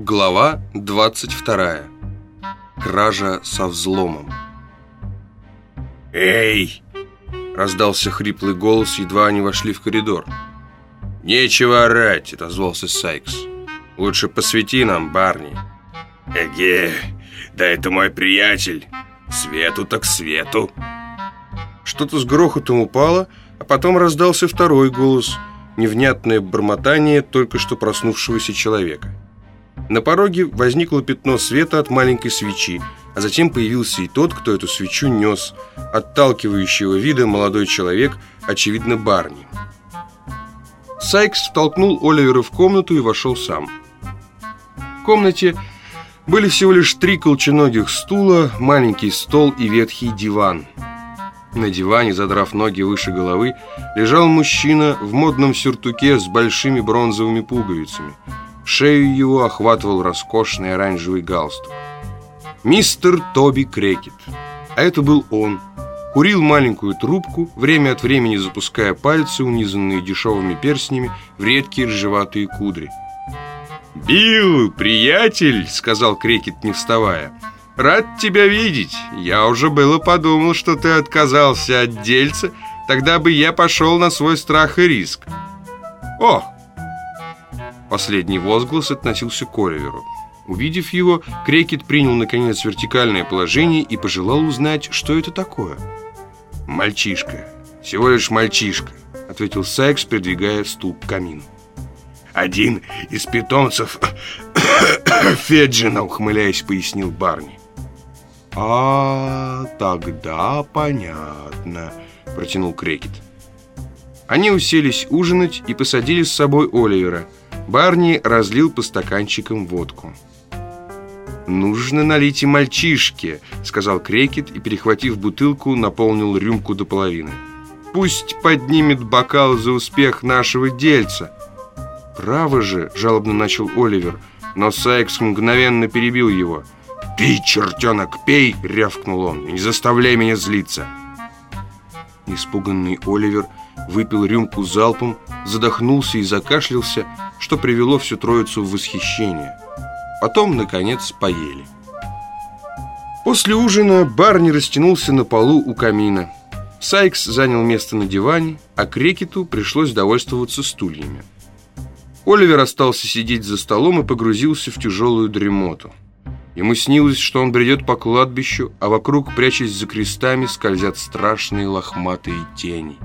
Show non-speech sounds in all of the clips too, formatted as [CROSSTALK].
Глава 22. Кража со взломом. «Эй!» — раздался хриплый голос, едва они вошли в коридор. «Нечего орать!» — отозвался Сайкс. «Лучше посвети нам, Барни». «Эге, да это мой приятель! Свету так свету!» Что-то с грохотом упало, а потом раздался второй голос, невнятное бормотание только что проснувшегося человека. На пороге возникло пятно света от маленькой свечи, а затем появился и тот, кто эту свечу нес, отталкивающего вида молодой человек, очевидно, Барни. Сайкс втолкнул Оливера в комнату и вошел сам. В комнате были всего лишь три колченогих стула, маленький стол и ветхий диван. На диване, задрав ноги выше головы, лежал мужчина в модном сюртуке с большими бронзовыми пуговицами – Шею его охватывал роскошный оранжевый галстук. Мистер Тоби Крекет. А это был он. Курил маленькую трубку, время от времени запуская пальцы, унизанные дешевыми перстнями, в редкие ржеватые кудри. «Билл, приятель!» — сказал Крекет, не вставая. «Рад тебя видеть. Я уже было подумал, что ты отказался от дельца, тогда бы я пошел на свой страх и риск». «О, Последний возглас относился к Оливеру. Увидев его, Крекет принял, наконец, вертикальное положение и пожелал узнать, что это такое. «Мальчишка. Всего лишь мальчишка», — ответил Сайкс, придвигая стул к камину. «Один из питомцев [COUGHS] Феджина», — ухмыляясь, пояснил Барни. «А, тогда понятно», — протянул Крекет. Они уселись ужинать и посадили с собой Оливера — Барни разлил по стаканчикам водку. «Нужно налить и мальчишке», — сказал Крекет и, перехватив бутылку, наполнил рюмку до половины. «Пусть поднимет бокал за успех нашего дельца». «Право же», — жалобно начал Оливер, но Сайкс мгновенно перебил его. «Ты, чертенок, пей!» — рявкнул он. «Не заставляй меня злиться!» Испуганный Оливер выпил рюмку залпом, задохнулся и закашлялся, что привело всю троицу в восхищение. Потом, наконец, поели. После ужина Барни растянулся на полу у камина. Сайкс занял место на диване, а Крекету пришлось довольствоваться стульями. Оливер остался сидеть за столом и погрузился в тяжелую дремоту. Ему снилось, что он бредет по кладбищу, а вокруг, прячась за крестами, скользят страшные лохматые тени.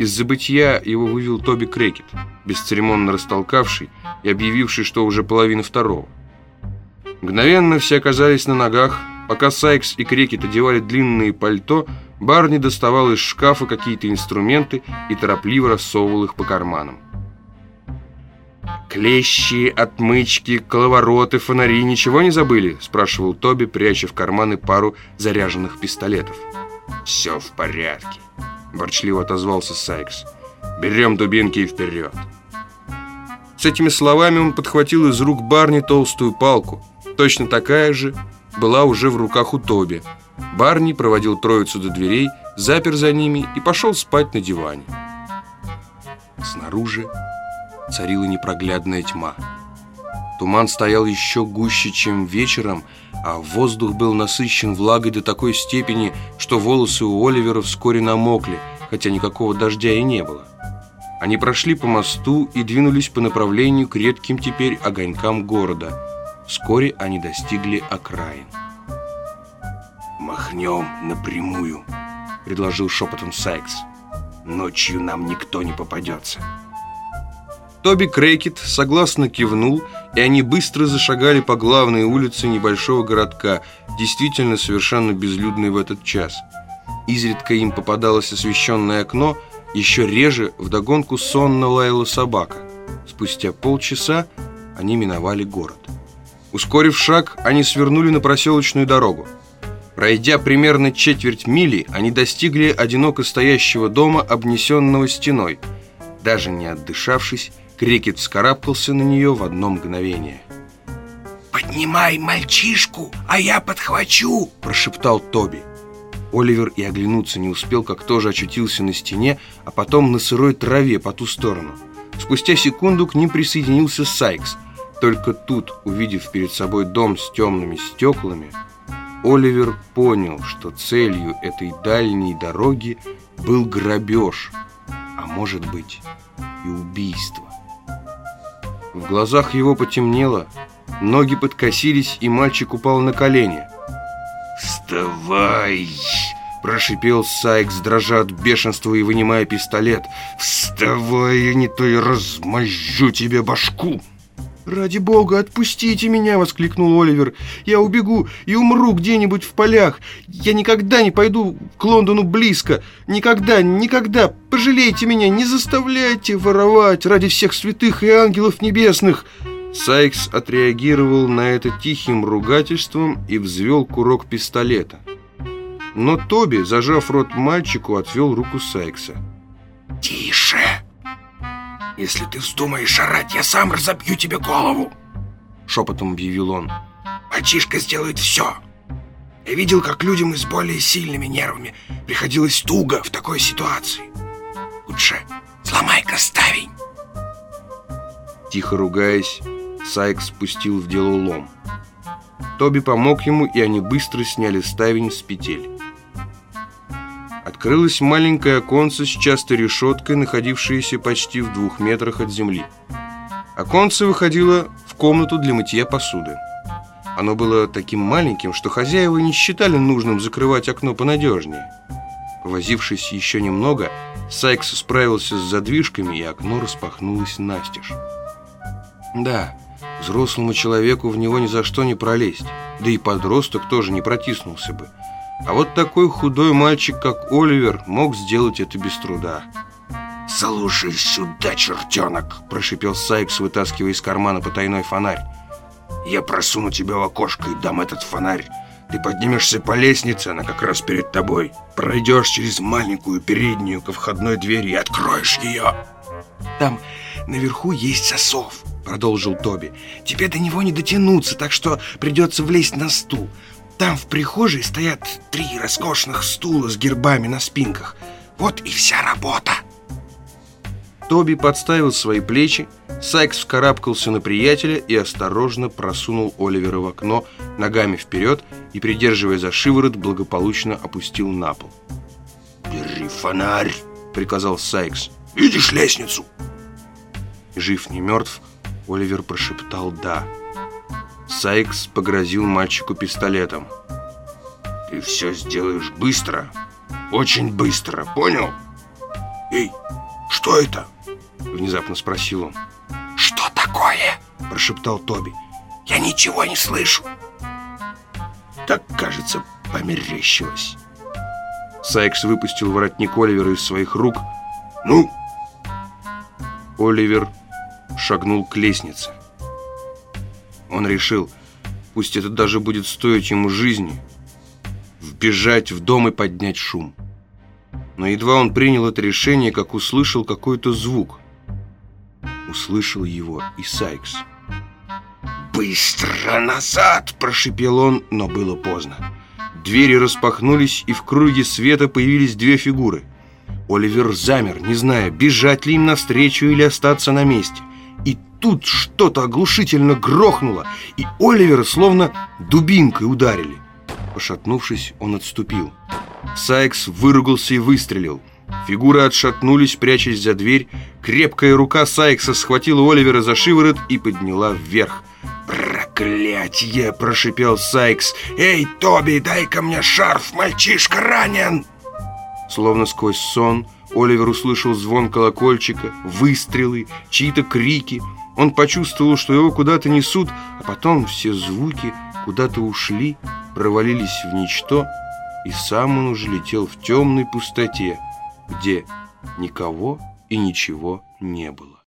Из забытия его вывел Тоби Крекет, бесцеремонно растолкавший и объявивший, что уже половина второго. Мгновенно все оказались на ногах. Пока Сайкс и Крекет одевали длинные пальто, Барни доставал из шкафа какие-то инструменты и торопливо рассовывал их по карманам. «Клещи, отмычки, коловороты, фонари ничего не забыли?» – спрашивал Тоби, пряча в карманы пару заряженных пистолетов. «Все в порядке», – ворчливо отозвался Сайкс. «Берем дубинки и вперед». С этими словами он подхватил из рук Барни толстую палку. Точно такая же была уже в руках у Тоби. Барни проводил троицу до дверей, запер за ними и пошел спать на диване. Снаружи царила непроглядная тьма. Туман стоял еще гуще, чем вечером, а воздух был насыщен влагой до такой степени, что волосы у Оливера вскоре намокли, хотя никакого дождя и не было. Они прошли по мосту и двинулись по направлению к редким теперь огонькам города. Вскоре они достигли окраин. «Махнем напрямую», — предложил шепотом Сайкс. «Ночью нам никто не попадется». Тоби Крейкет согласно кивнул, и они быстро зашагали по главной улице небольшого городка, действительно совершенно безлюдной в этот час. Изредка им попадалось освещенное окно, еще реже вдогонку сонно лаяла собака. Спустя полчаса они миновали город. Ускорив шаг, они свернули на проселочную дорогу. Пройдя примерно четверть мили, они достигли одиноко стоящего дома, обнесенного стеной. Даже не отдышавшись, Крикет вскарабкался на нее в одно мгновение. «Поднимай мальчишку, а я подхвачу!» – прошептал Тоби. Оливер и оглянуться не успел, как тоже очутился на стене, а потом на сырой траве по ту сторону. Спустя секунду к ним присоединился Сайкс. Только тут, увидев перед собой дом с темными стеклами, Оливер понял, что целью этой дальней дороги был грабеж, а может быть и убийство. В глазах его потемнело, ноги подкосились, и мальчик упал на колени. «Вставай!» – прошипел Сайкс, дрожа от бешенства и вынимая пистолет. «Вставай, а не то я размозжу тебе башку!» «Ради бога, отпустите меня!» — воскликнул Оливер. «Я убегу и умру где-нибудь в полях. Я никогда не пойду к Лондону близко. Никогда, никогда! Пожалейте меня, не заставляйте воровать ради всех святых и ангелов небесных!» Сайкс отреагировал на это тихим ругательством и взвел курок пистолета. Но Тоби, зажав рот мальчику, отвел руку Сайкса. «Тише!» Если ты вздумаешь орать, я сам разобью тебе голову!» Шепотом объявил он. «Мальчишка сделает все!» Я видел, как людям с более сильными нервами приходилось туго в такой ситуации. Лучше сломай-ка ставень!» Тихо ругаясь, Сайк спустил в дело лом. Тоби помог ему, и они быстро сняли ставень с петель. Открылось маленькое оконце с частой решеткой, находившееся почти в двух метрах от земли. Оконце выходило в комнату для мытья посуды. Оно было таким маленьким, что хозяева не считали нужным закрывать окно понадежнее. Возившись еще немного, Сайкс справился с задвижками, и окно распахнулось настежь. Да, взрослому человеку в него ни за что не пролезть, да и подросток тоже не протиснулся бы – а вот такой худой мальчик, как Оливер, мог сделать это без труда. «Слушай сюда, чертенок!» – прошипел Сайкс, вытаскивая из кармана потайной фонарь. «Я просуну тебя в окошко и дам этот фонарь. Ты поднимешься по лестнице, она как раз перед тобой. Пройдешь через маленькую переднюю ко входной двери и откроешь ее. Там наверху есть сосов», – продолжил Тоби. «Тебе до него не дотянуться, так что придется влезть на стул. Там в прихожей стоят три роскошных стула с гербами на спинках. Вот и вся работа. Тоби подставил свои плечи, Сайкс вскарабкался на приятеля и осторожно просунул Оливера в окно ногами вперед и, придерживая за шиворот, благополучно опустил на пол. «Бери фонарь!» — приказал Сайкс. «Видишь лестницу?» Жив не мертв, Оливер прошептал «да». Сайкс погрозил мальчику пистолетом. «Ты все сделаешь быстро, очень быстро, понял? Эй, что это?» Внезапно спросил он. «Что такое?» Прошептал Тоби. «Я ничего не слышу». Так, кажется, померещилось. Сайкс выпустил воротник Оливера из своих рук. «Ну?» Оливер шагнул к лестнице. Он решил, пусть это даже будет стоить ему жизни, вбежать в дом и поднять шум. Но едва он принял это решение, как услышал какой-то звук. Услышал его и Сайкс. «Быстро назад!» – прошипел он, но было поздно. Двери распахнулись, и в круге света появились две фигуры. Оливер замер, не зная, бежать ли им навстречу или остаться на месте. Тут что-то оглушительно грохнуло, и Оливера словно дубинкой ударили. Пошатнувшись, он отступил. Сайкс выругался и выстрелил. Фигуры отшатнулись, прячась за дверь. Крепкая рука Сайкса схватила Оливера за шиворот и подняла вверх. «Проклятье!» – прошипел Сайкс. «Эй, Тоби, дай-ка мне шарф, мальчишка ранен!» Словно сквозь сон Оливер услышал звон колокольчика, выстрелы, чьи-то крики – он почувствовал, что его куда-то несут, а потом все звуки куда-то ушли, провалились в ничто, и сам он уже летел в темной пустоте, где никого и ничего не было.